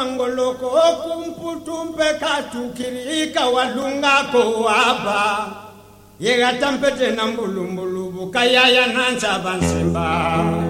wangoloko kumputumpe katukirika walungako waba yegatampete na mbulumbulubu kayaya nansa bansimba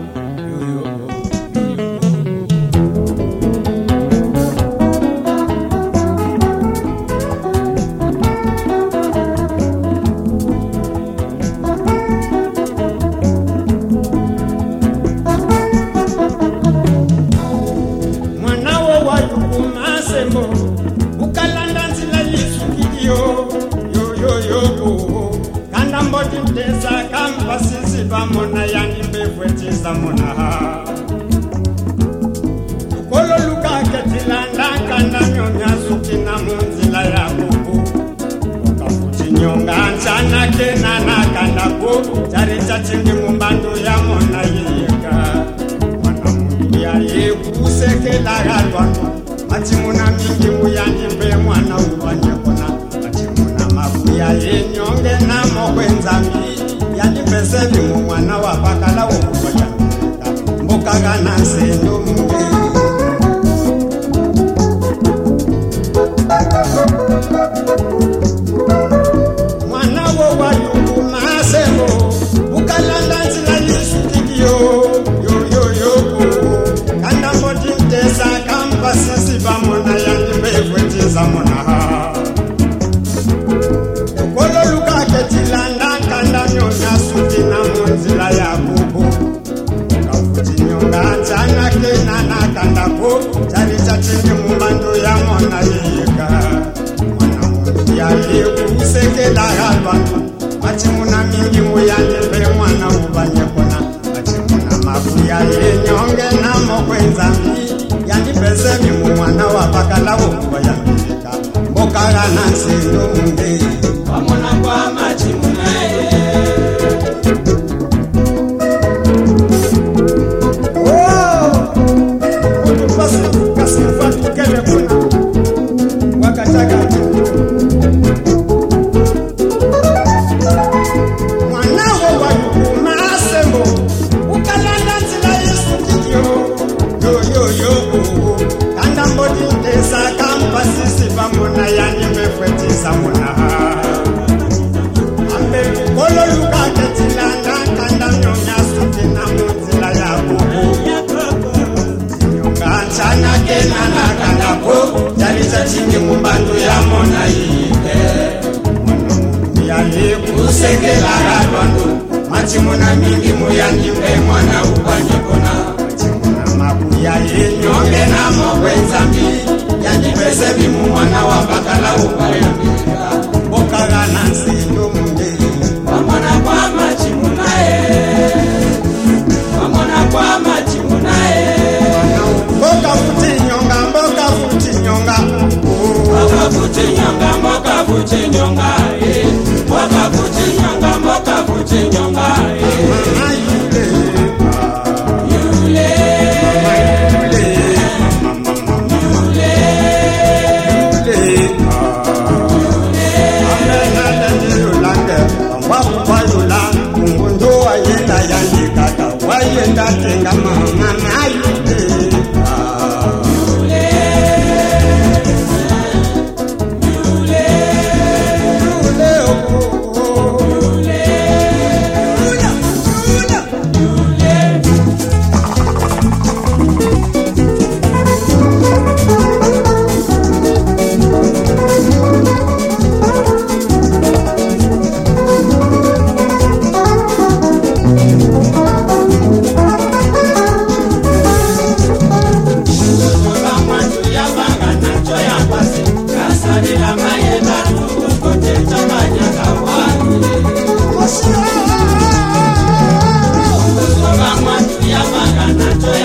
pamona yani mbevwetisa mona kololukaketilandakanda nyonyazukina munzila ya bubu kakuti nyonga nzanakenanakanda ku caricacingi mumbandu ya mona yika mwanamuya yekusekelakalwa macimuna mingi muyani mbe mwana uwanyekona macimuna mabuya yenyonge namokwenzamiti yani peseli mu mwana wa pakala wokukoya mbokaga na nsendo mungi mwana wo wayungu masebo ukalanda nzila yisukikiyo yoyoyoko kandamboti ntesa kampasisi vamona yani mbekwetiza monaha tiri mubantu yamona yika mona yali kusekela yabantu bati muna mingimo yalive mwana ubanyekona bati muna mabu yalinyonge namokwenzami yandipeseni mumwana wapakala ukuba yamika mbokaga nansindunge wamona kwa matimuna ezamona ambe kolo lukaka nzela nga kanda nyonga soki nango nzela ya bobo nyonga nsanake nanakandako yalisa cingi mumbandu ya mona yike yali kusekelaka lwandu macimuna mingi muyandimbe mwana ukwanyikona mabuya ye nyonge na mokwe nzambi yandipese bimu mwana wa bakala ukwayambi balance. estoy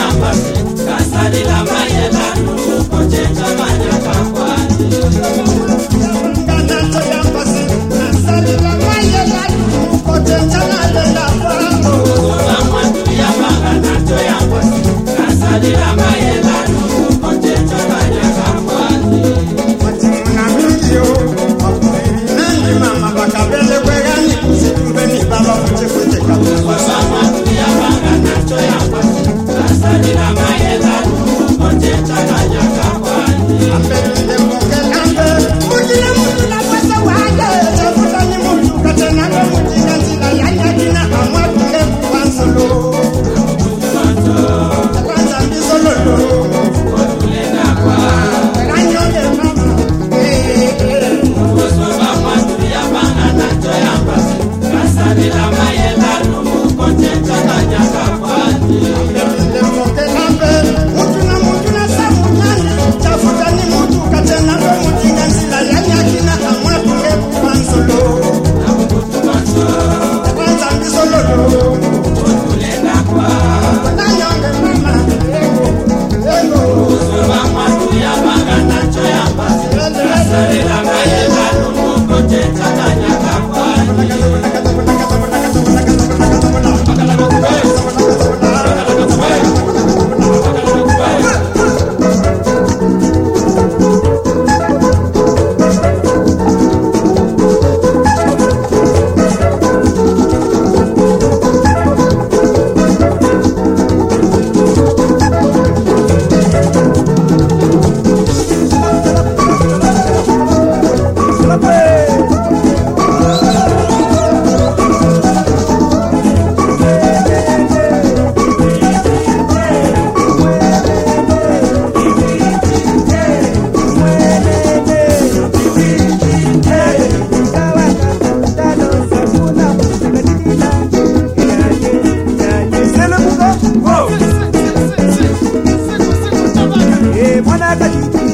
在。